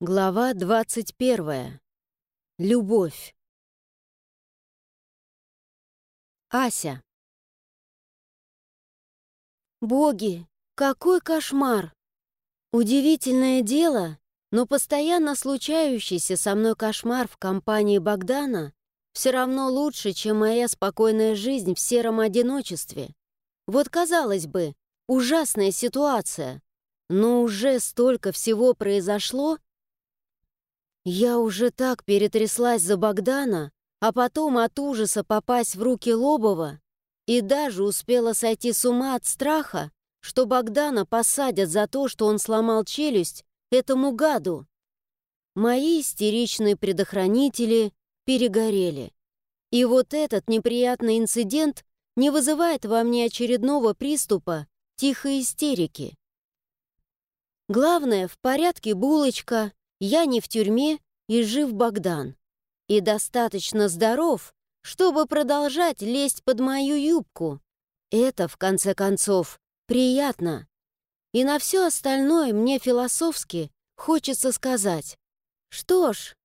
Глава 21. Любовь. Ася. Боги, какой кошмар! Удивительное дело, но постоянно случающийся со мной кошмар в компании Богдана все равно лучше, чем моя спокойная жизнь в сером одиночестве. Вот, казалось бы, ужасная ситуация, но уже столько всего произошло, я уже так перетряслась за Богдана, а потом от ужаса попасть в руки Лобова и даже успела сойти с ума от страха, что Богдана посадят за то, что он сломал челюсть этому гаду. Мои истеричные предохранители перегорели. И вот этот неприятный инцидент не вызывает во мне очередного приступа тихой истерики. Главное, в порядке булочка, я не в тюрьме и жив Богдан. И достаточно здоров, чтобы продолжать лезть под мою юбку. Это, в конце концов, приятно. И на все остальное мне философски хочется сказать. Что ж,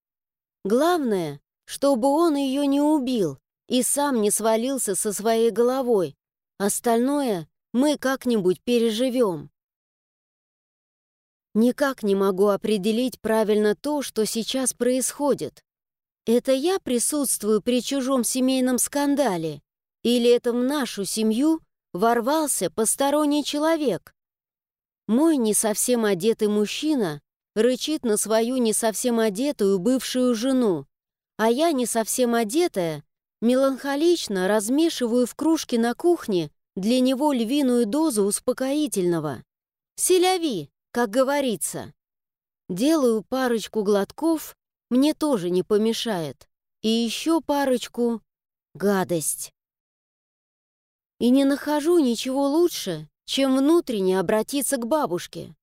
главное, чтобы он ее не убил и сам не свалился со своей головой. Остальное мы как-нибудь переживем. Никак не могу определить правильно то, что сейчас происходит. Это я присутствую при чужом семейном скандале? Или это в нашу семью ворвался посторонний человек? Мой не совсем одетый мужчина рычит на свою не совсем одетую бывшую жену, а я не совсем одетая, меланхолично размешиваю в кружке на кухне для него львиную дозу успокоительного. «Селяви!» Как говорится. Делаю парочку глотков, мне тоже не помешает. И еще парочку — гадость. И не нахожу ничего лучше, чем внутренне обратиться к бабушке.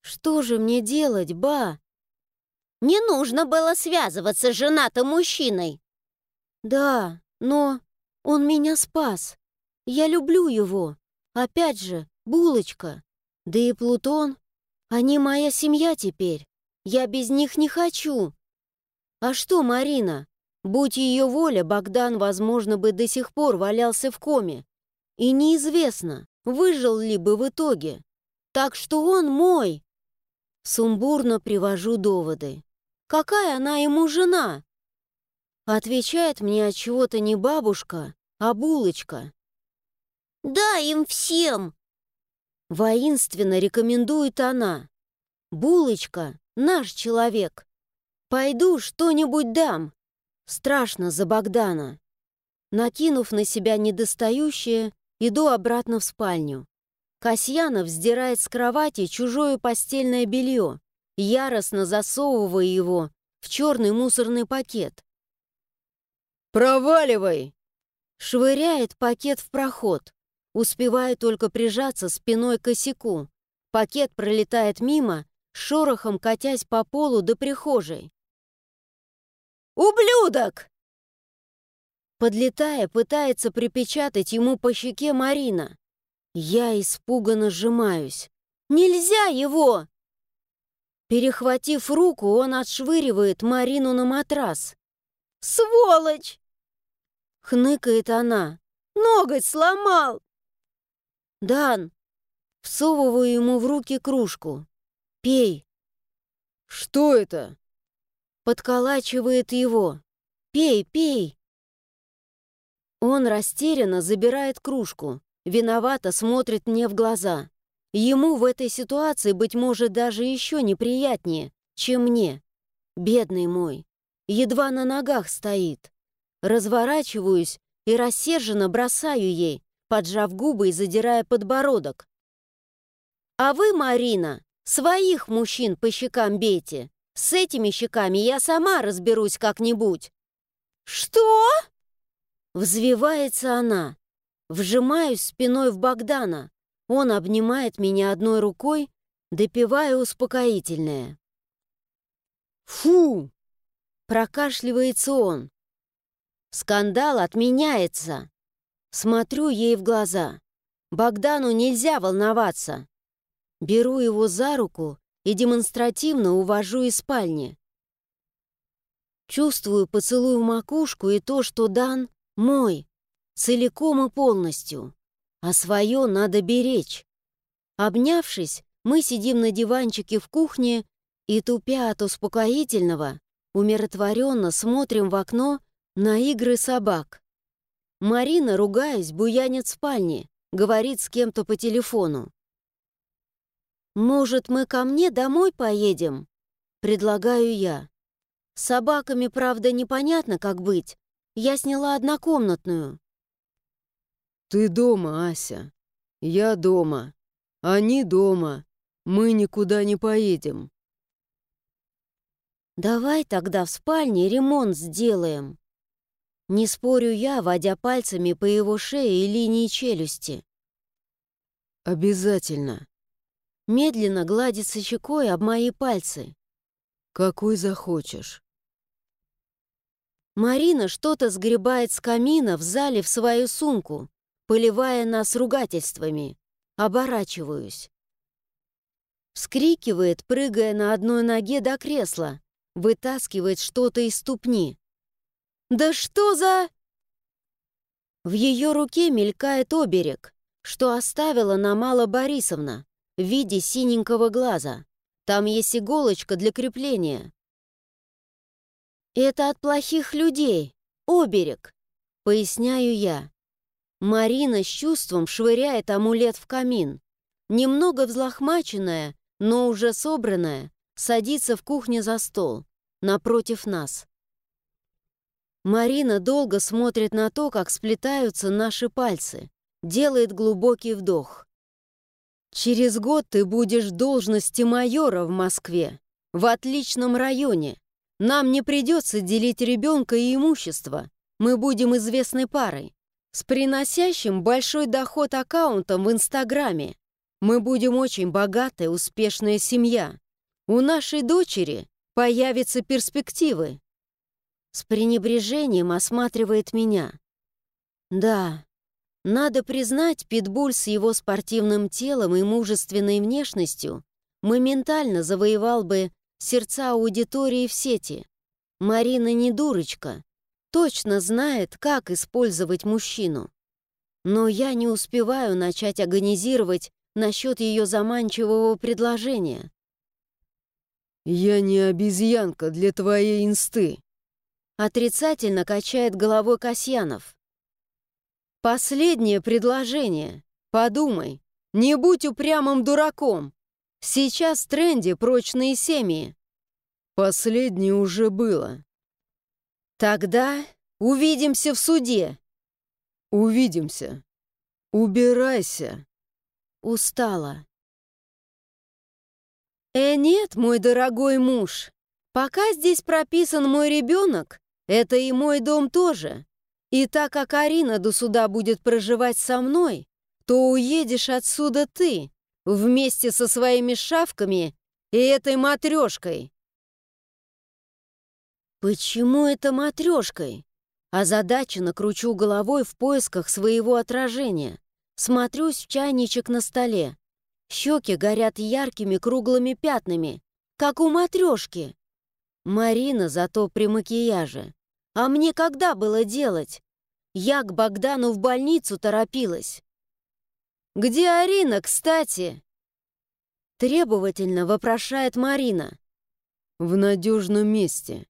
Что же мне делать, ба? Не нужно было связываться с женатым мужчиной. Да, но он меня спас. Я люблю его. Опять же, булочка. Да и Плутон они моя семья теперь. Я без них не хочу. А что, Марина? Будь ее воля, Богдан, возможно, бы до сих пор валялся в коме. И неизвестно, выжил ли бы в итоге. Так что он мой. Сумбурно привожу доводы. Какая она ему жена? Отвечает мне от чего-то не бабушка, а булочка. Да, им всем, Воинственно рекомендует она. «Булочка, наш человек. Пойду что-нибудь дам. Страшно за Богдана». Накинув на себя недостающее, иду обратно в спальню. Касьянов сдирает с кровати чужое постельное белье, яростно засовывая его в черный мусорный пакет. «Проваливай!» Швыряет пакет в проход. Успеваю только прижаться спиной к косяку. Пакет пролетает мимо, шорохом катясь по полу до прихожей. «Ублюдок!» Подлетая, пытается припечатать ему по щеке Марина. Я испуганно сжимаюсь. «Нельзя его!» Перехватив руку, он отшвыривает Марину на матрас. «Сволочь!» Хныкает она. «Ноготь сломал!» «Дан!» Всовываю ему в руки кружку. «Пей!» «Что это?» Подколачивает его. «Пей, пей!» Он растерянно забирает кружку, виновато смотрит мне в глаза. Ему в этой ситуации, быть может, даже еще неприятнее, чем мне. Бедный мой, едва на ногах стоит. Разворачиваюсь и рассерженно бросаю ей поджав губы и задирая подбородок. «А вы, Марина, своих мужчин по щекам бейте. С этими щеками я сама разберусь как-нибудь». «Что?» Взвивается она. Вжимаюсь спиной в Богдана. Он обнимает меня одной рукой, допивая успокоительное. «Фу!» Прокашливается он. Скандал отменяется. Смотрю ей в глаза. Богдану нельзя волноваться. Беру его за руку и демонстративно увожу из спальни. Чувствую поцелую макушку и то, что Дан мой, целиком и полностью, а свое надо беречь. Обнявшись, мы сидим на диванчике в кухне и, тупя от успокоительного, умиротворенно смотрим в окно на игры собак. Марина, ругаясь, буянит в спальне, говорит с кем-то по телефону. «Может, мы ко мне домой поедем?» Предлагаю я. С собаками, правда, непонятно, как быть. Я сняла однокомнатную. «Ты дома, Ася. Я дома. Они дома. Мы никуда не поедем». «Давай тогда в спальне ремонт сделаем». Не спорю я, водя пальцами по его шее и линии челюсти. «Обязательно». Медленно гладится щекой об мои пальцы. «Какой захочешь». Марина что-то сгребает с камина в зале в свою сумку, поливая нас ругательствами. Оборачиваюсь. Вскрикивает, прыгая на одной ноге до кресла, вытаскивает что-то из ступни. «Да что за...» В ее руке мелькает оберег, что оставила нам Алла Борисовна в виде синенького глаза. Там есть иголочка для крепления. «Это от плохих людей, оберег», — поясняю я. Марина с чувством швыряет амулет в камин. Немного взлохмаченная, но уже собранная, садится в кухне за стол, напротив нас. Марина долго смотрит на то, как сплетаются наши пальцы, делает глубокий вдох. «Через год ты будешь в должности майора в Москве, в отличном районе. Нам не придется делить ребенка и имущество. Мы будем известной парой с приносящим большой доход аккаунтом в Инстаграме. Мы будем очень богатая, успешная семья. У нашей дочери появятся перспективы. С пренебрежением осматривает меня. Да, надо признать, Питбуль с его спортивным телом и мужественной внешностью моментально завоевал бы сердца аудитории в сети. Марина не дурочка, точно знает, как использовать мужчину. Но я не успеваю начать агонизировать насчет ее заманчивого предложения. «Я не обезьянка для твоей инсты», отрицательно качает головой Касьянов. «Последнее предложение. Подумай, не будь упрямым дураком. Сейчас в тренде прочные семьи». «Последнее уже было», Тогда увидимся в суде. Увидимся. Убирайся. Устала. Э, нет, мой дорогой муж. Пока здесь прописан мой ребенок, это и мой дом тоже. И так как Арина до суда будет проживать со мной, то уедешь отсюда ты, вместе со своими шавками и этой матрешкой. Почему это матрешкой? Озадаченно кручу головой в поисках своего отражения. Смотрюсь в чайничек на столе. Щеки горят яркими круглыми пятнами, как у матрешки. Марина зато при макияже. А мне когда было делать? Я к Богдану в больницу торопилась. «Где Арина, кстати?» Требовательно вопрошает Марина. «В надежном месте»,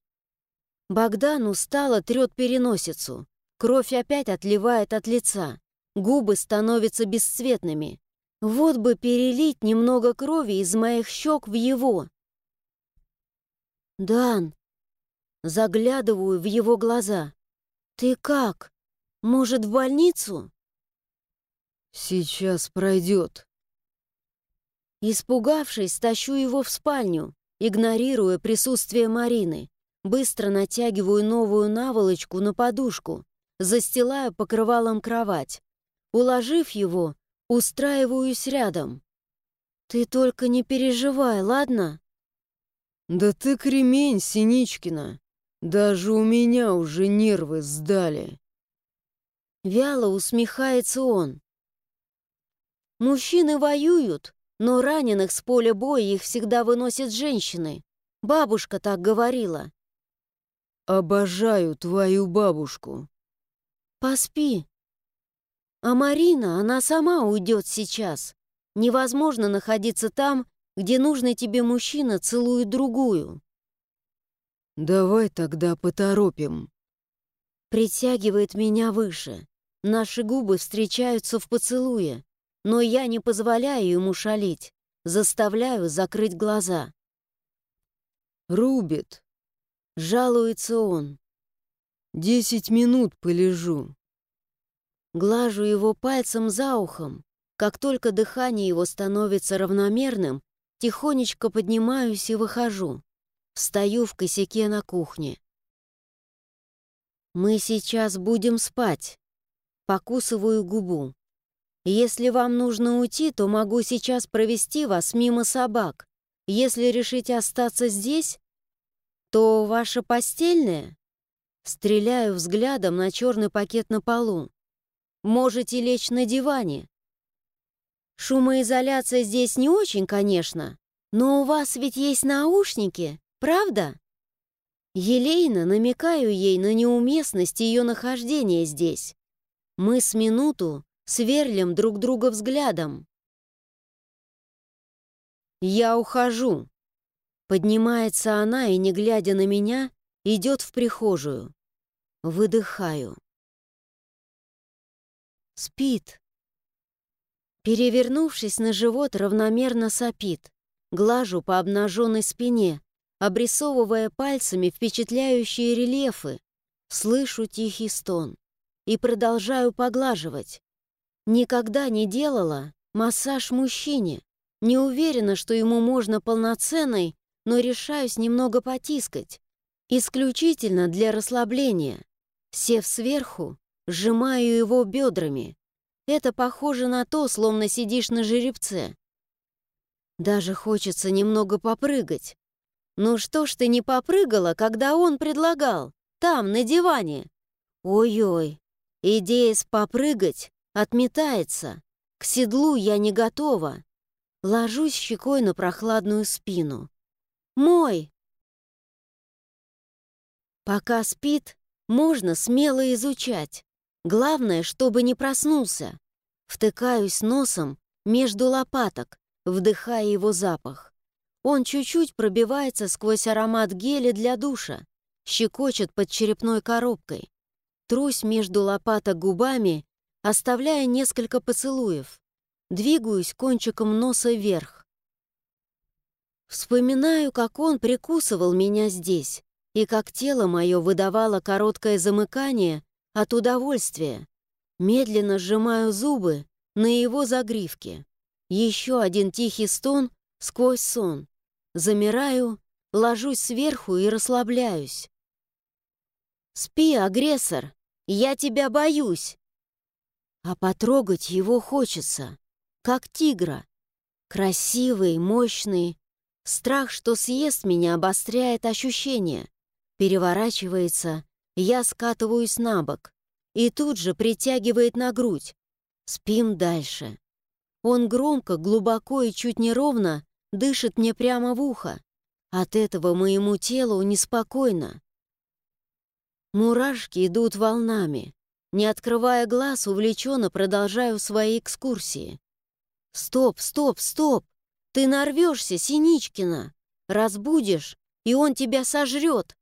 Богдан устало трет переносицу. Кровь опять отливает от лица. Губы становятся бесцветными. Вот бы перелить немного крови из моих щек в его. «Дан!» Заглядываю в его глаза. «Ты как? Может, в больницу?» «Сейчас пройдет». Испугавшись, тащу его в спальню, игнорируя присутствие Марины. Быстро натягиваю новую наволочку на подушку, застилаю покрывалом кровать. Уложив его, устраиваюсь рядом. «Ты только не переживай, ладно?» «Да ты кремень, Синичкина! Даже у меня уже нервы сдали!» Вяло усмехается он. «Мужчины воюют, Но раненых с поля боя их всегда выносят женщины. Бабушка так говорила. Обожаю твою бабушку. Поспи. А Марина, она сама уйдет сейчас. Невозможно находиться там, где нужный тебе мужчина целует другую. Давай тогда поторопим. Притягивает меня выше. Наши губы встречаются в поцелуе, но я не позволяю ему шалить, заставляю закрыть глаза. Рубит. Жалуется он. Десять минут полежу. Глажу его пальцем за ухом. Как только дыхание его становится равномерным, тихонечко поднимаюсь и выхожу. Встаю в косяке на кухне. «Мы сейчас будем спать». Покусываю губу. «Если вам нужно уйти, то могу сейчас провести вас мимо собак. Если решите остаться здесь, то ваша постельная?» Стреляю взглядом на черный пакет на полу. «Можете лечь на диване». Шумоизоляция здесь не очень, конечно, но у вас ведь есть наушники, правда? Елейно намекаю ей на неуместность ее нахождения здесь. Мы с минуту сверлим друг друга взглядом. «Я ухожу», Поднимается она и, не глядя на меня, идет в прихожую. Выдыхаю. Спит. Перевернувшись на живот, равномерно сопит. Глажу по обнаженной спине, обрисовывая пальцами впечатляющие рельефы. Слышу тихий стон и продолжаю поглаживать. Никогда не делала массаж мужчине. Не уверена, что ему можно полноценной но решаюсь немного потискать. Исключительно для расслабления. Сев сверху, сжимаю его бедрами. Это похоже на то, словно сидишь на жеребце. Даже хочется немного попрыгать. Ну что ж ты не попрыгала, когда он предлагал? Там, на диване. Ой-ой, идея с попрыгать отметается. К седлу я не готова. Ложусь щекой на прохладную спину. Мой!» Пока спит, можно смело изучать. Главное, чтобы не проснулся. Втыкаюсь носом между лопаток, вдыхая его запах. Он чуть-чуть пробивается сквозь аромат геля для душа, щекочет под черепной коробкой. Трусь между лопаток губами, оставляя несколько поцелуев. Двигаюсь кончиком носа вверх. Вспоминаю, как он прикусывал меня здесь, и как тело мое выдавало короткое замыкание от удовольствия. Медленно сжимаю зубы на его загривке. Еще один тихий стон сквозь сон. Замираю, ложусь сверху и расслабляюсь. «Спи, агрессор! Я тебя боюсь!» А потрогать его хочется, как тигра. Красивый, мощный, Страх, что съест меня, обостряет ощущение. Переворачивается, я скатываюсь на бок. И тут же притягивает на грудь. Спим дальше. Он громко, глубоко и чуть неровно дышит мне прямо в ухо. От этого моему телу неспокойно. Мурашки идут волнами. Не открывая глаз, увлеченно продолжаю свои экскурсии. «Стоп, стоп, стоп! Ты нарвешься, Синичкина, разбудишь, и он тебя сожрет.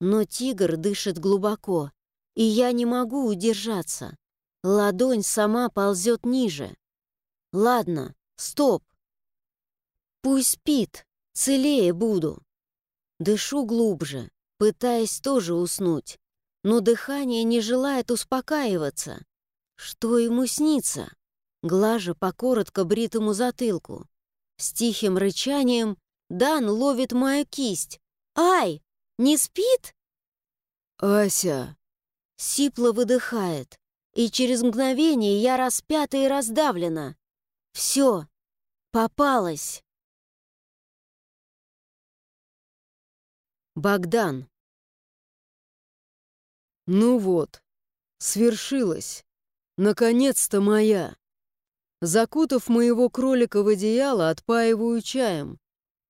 Но тигр дышит глубоко, и я не могу удержаться. Ладонь сама ползет ниже. Ладно, стоп. Пусть спит, целее буду. Дышу глубже, пытаясь тоже уснуть, но дыхание не желает успокаиваться. Что ему снится? Глажа по коротко бритому затылку. С тихим рычанием Дан ловит мою кисть. «Ай, не спит?» «Ася!» Сипло выдыхает, и через мгновение я распята и раздавлена. Все, попалась. Богдан. Ну вот, свершилось. Наконец-то моя. Закутав моего кролика в одеяло, отпаиваю чаем,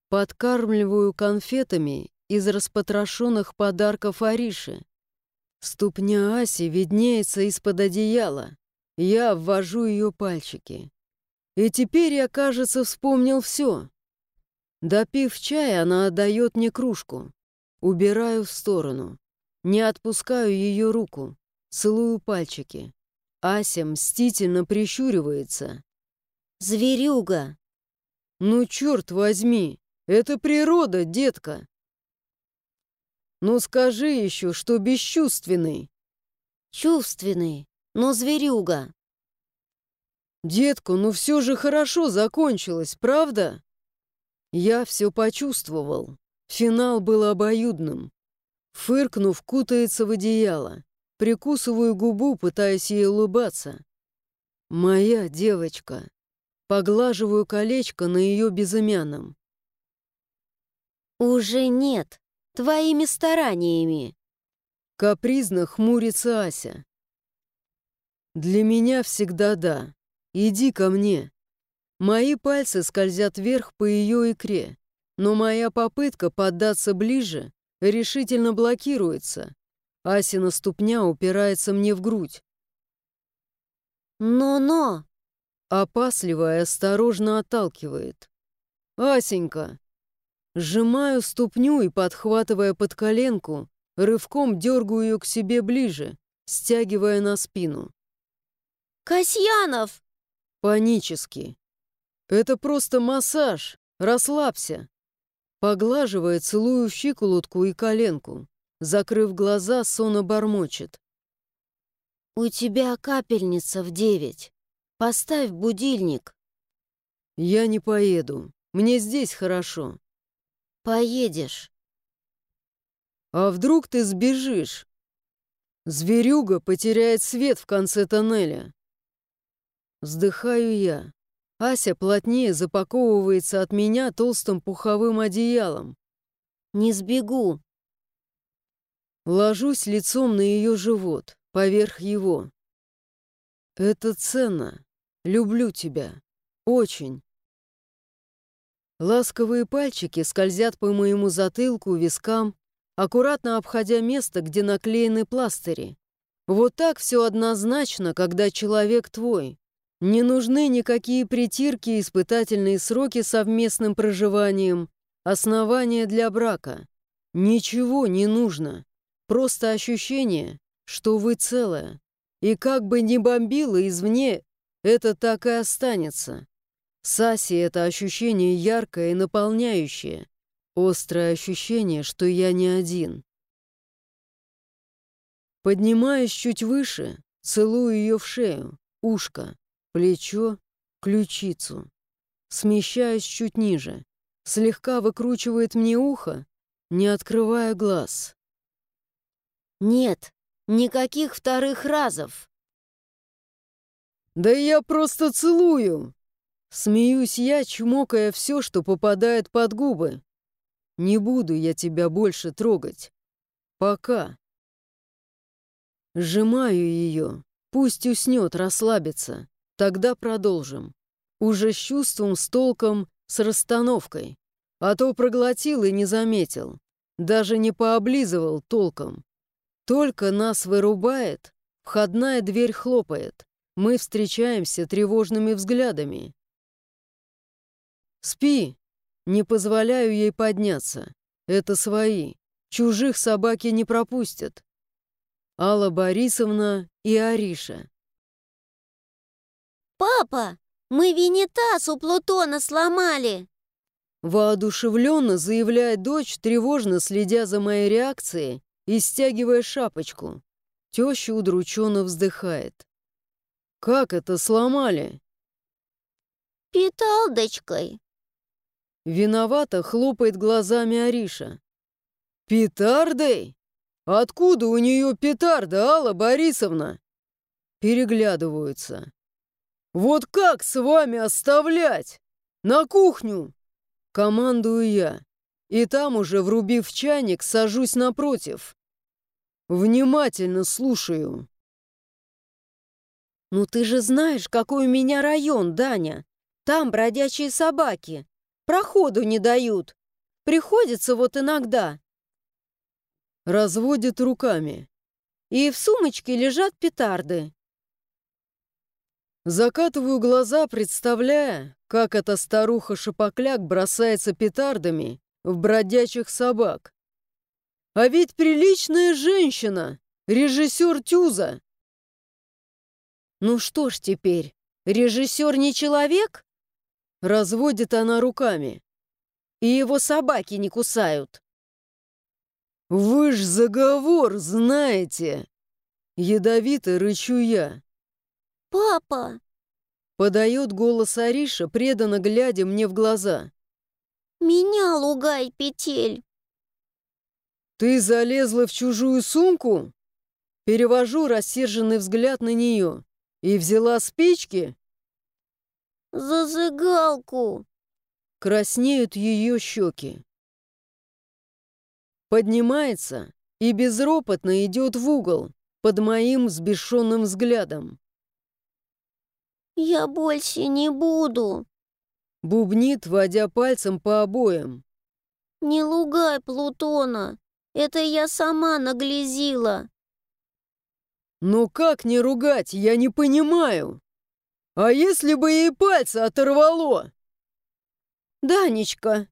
подкармливаю конфетами из распотрошенных подарков Ариши. Ступня Аси виднеется из-под одеяла. Я ввожу ее пальчики. И теперь я, кажется, вспомнил все. Допив чая, она отдает мне кружку. Убираю в сторону. Не отпускаю ее руку. Целую пальчики. Ася мстительно прищуривается. «Зверюга!» «Ну, черт возьми! Это природа, детка!» «Ну, скажи еще, что бесчувственный!» «Чувственный, но зверюга!» «Детку, ну все же хорошо закончилось, правда?» Я все почувствовал. Финал был обоюдным. Фыркнув, кутается в одеяло. Прикусываю губу, пытаясь ей улыбаться. «Моя девочка». Поглаживаю колечко на ее безымянном. «Уже нет. Твоими стараниями». Капризно хмурится Ася. «Для меня всегда да. Иди ко мне». Мои пальцы скользят вверх по ее икре, но моя попытка поддаться ближе решительно блокируется. Асина ступня упирается мне в грудь. «Но-но!» Опасливо и осторожно отталкивает. «Асенька!» Сжимаю ступню и, подхватывая под коленку, рывком дергаю ее к себе ближе, стягивая на спину. «Касьянов!» Панически. «Это просто массаж. Расслабься». Поглаживая, целую щиколотку и коленку. Закрыв глаза, сонно бормочет. «У тебя капельница в девять. Поставь будильник». «Я не поеду. Мне здесь хорошо». «Поедешь». «А вдруг ты сбежишь?» Зверюга потеряет свет в конце тоннеля. Вздыхаю я. Ася плотнее запаковывается от меня толстым пуховым одеялом. «Не сбегу». Ложусь лицом на ее живот, поверх его. «Это ценно. Люблю тебя. Очень». Ласковые пальчики скользят по моему затылку, вискам, аккуратно обходя место, где наклеены пластыри. Вот так все однозначно, когда человек твой. Не нужны никакие притирки испытательные сроки совместным проживанием, основания для брака. Ничего не нужно. Просто ощущение, что вы целое. И как бы ни бомбило извне, это так и останется. Саси это ощущение яркое и наполняющее. Острое ощущение, что я не один. Поднимаюсь чуть выше, целую ее в шею, ушко плечо, ключицу. Смещаюсь чуть ниже. Слегка выкручивает мне ухо, не открывая глаз. «Нет, никаких вторых разов!» «Да я просто целую!» Смеюсь я, чмокая все, что попадает под губы. «Не буду я тебя больше трогать. Пока». Сжимаю ее, пусть уснет, расслабится. Тогда продолжим. Уже с чувством, с толком, с расстановкой. А то проглотил и не заметил. Даже не пооблизывал толком. Только нас вырубает, входная дверь хлопает. Мы встречаемся тревожными взглядами. «Спи!» Не позволяю ей подняться. Это свои. Чужих собаки не пропустят. Алла Борисовна и Ариша. «Папа, мы винитас у Плутона сломали!» Воодушевленно заявляет дочь, тревожно следя за моей реакцией и стягивая шапочку. Теща удрученно вздыхает. «Как это сломали?» «Питалдочкой». Виновато хлопает глазами Ариша. «Петардой? Откуда у нее петарда, Алла Борисовна?» Переглядываются. «Вот как с вами оставлять? На кухню!» Командую я. И там уже, врубив чайник, сажусь напротив. Внимательно слушаю. «Ну ты же знаешь, какой у меня район, Даня. Там бродячие собаки. Проходу не дают. Приходится вот иногда». Разводит руками. И в сумочке лежат петарды. Закатываю глаза, представляя, как эта старуха-шапокляк бросается петардами в бродячих собак. А ведь приличная женщина, режиссер Тюза. Ну что ж теперь, режиссер не человек? Разводит она руками. И его собаки не кусают. Вы ж заговор знаете. Ядовито рычу я. «Папа!» Подает голос Ариша, преданно глядя мне в глаза. «Меня лугай петель!» «Ты залезла в чужую сумку?» Перевожу рассерженный взгляд на нее. «И взяла спички?» «Зазыгалку!» Краснеют ее щеки. Поднимается и безропотно идет в угол под моим взбешенным взглядом. «Я больше не буду!» Бубнит, водя пальцем по обоям. «Не лугай Плутона! Это я сама наглязила!» «Ну как не ругать, я не понимаю! А если бы ей пальцы оторвало?» «Данечка!»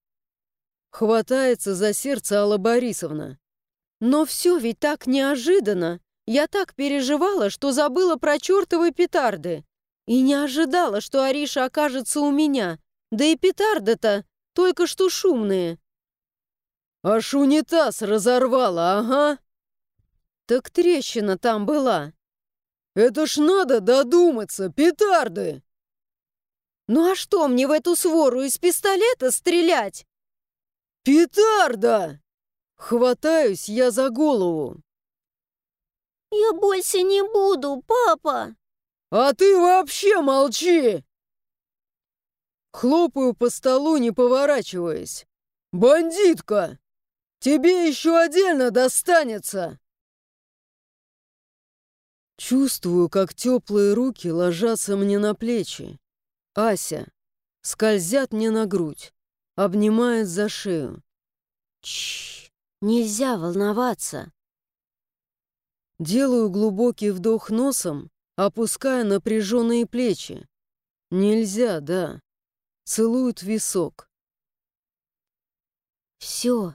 Хватается за сердце Алла Борисовна. «Но все ведь так неожиданно! Я так переживала, что забыла про чертовы петарды!» И не ожидала, что Ариша окажется у меня. Да и петарды-то только что шумные. Аж унитаз разорвала, ага. Так трещина там была. Это ж надо додуматься, петарды. Ну а что мне в эту свору из пистолета стрелять? Петарда! Хватаюсь я за голову. «Я больше не буду, папа!» «А ты вообще молчи!» Хлопаю по столу, не поворачиваясь. «Бандитка! Тебе еще отдельно достанется!» Чувствую, как теплые руки ложатся мне на плечи. Ася скользят мне на грудь, обнимает за шею. Чш, нельзя волноваться. Делаю глубокий вдох носом опуская напряженные плечи. Нельзя, да. Целуют висок. Все.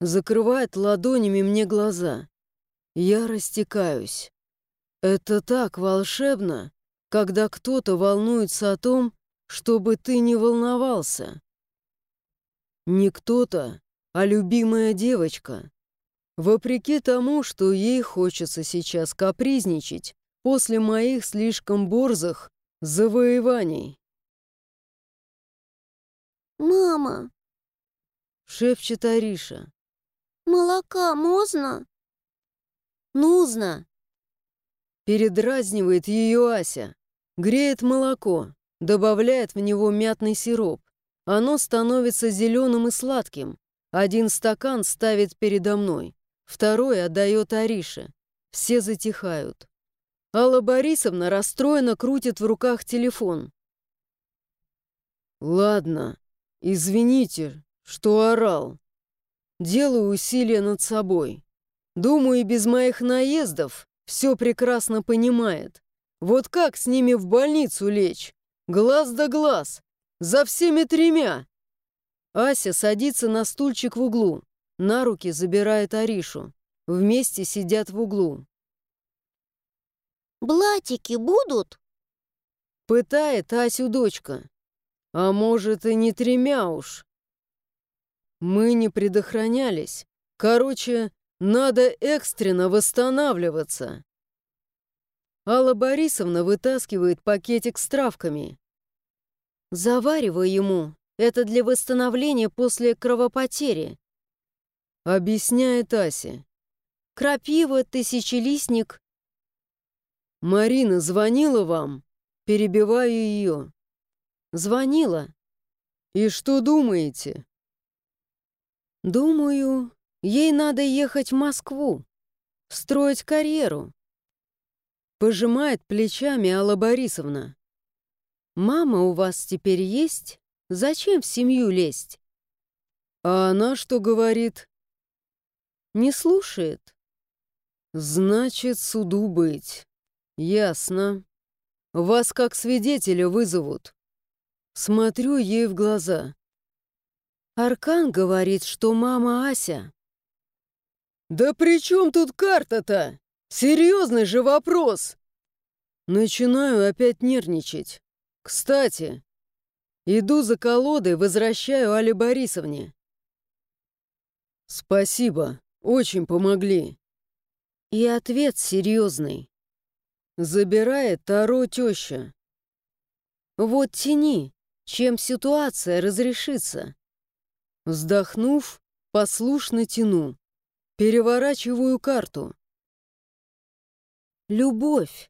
Закрывает ладонями мне глаза. Я растекаюсь. Это так волшебно, когда кто-то волнуется о том, чтобы ты не волновался. Не кто-то, а любимая девочка. Вопреки тому, что ей хочется сейчас капризничать, после моих слишком борзых завоеваний. «Мама!» — шепчет Ариша. «Молока можно?» «Нужно!» Передразнивает ее Ася. Греет молоко, добавляет в него мятный сироп. Оно становится зеленым и сладким. Один стакан ставит передо мной, второй отдает Арише. Все затихают. Алла Борисовна расстроенно крутит в руках телефон. «Ладно, извините, что орал. Делаю усилия над собой. Думаю, и без моих наездов все прекрасно понимает. Вот как с ними в больницу лечь? Глаз да глаз. За всеми тремя!» Ася садится на стульчик в углу. На руки забирает Аришу. Вместе сидят в углу. «Блатики будут?» Пытает Асю дочка. А может, и не тремя уж. Мы не предохранялись. Короче, надо экстренно восстанавливаться. Алла Борисовна вытаскивает пакетик с травками. Заваривай ему. Это для восстановления после кровопотери. Объясняет Ася. Крапива, тысячелистник, «Марина звонила вам?» Перебиваю ее. «Звонила». «И что думаете?» «Думаю, ей надо ехать в Москву, строить карьеру». Пожимает плечами Алла Борисовна. «Мама у вас теперь есть? Зачем в семью лезть?» «А она что говорит?» «Не слушает?» «Значит, суду быть. Ясно. Вас как свидетеля вызовут». Смотрю ей в глаза. Аркан говорит, что мама Ася. «Да при чем тут карта-то? Серьезный же вопрос!» Начинаю опять нервничать. Кстати, иду за колодой, возвращаю Але Борисовне. «Спасибо, очень помогли». И ответ серьезный. Забирает Таро теща. «Вот тяни, чем ситуация разрешится». Вздохнув, послушно тяну. Переворачиваю карту. Любовь.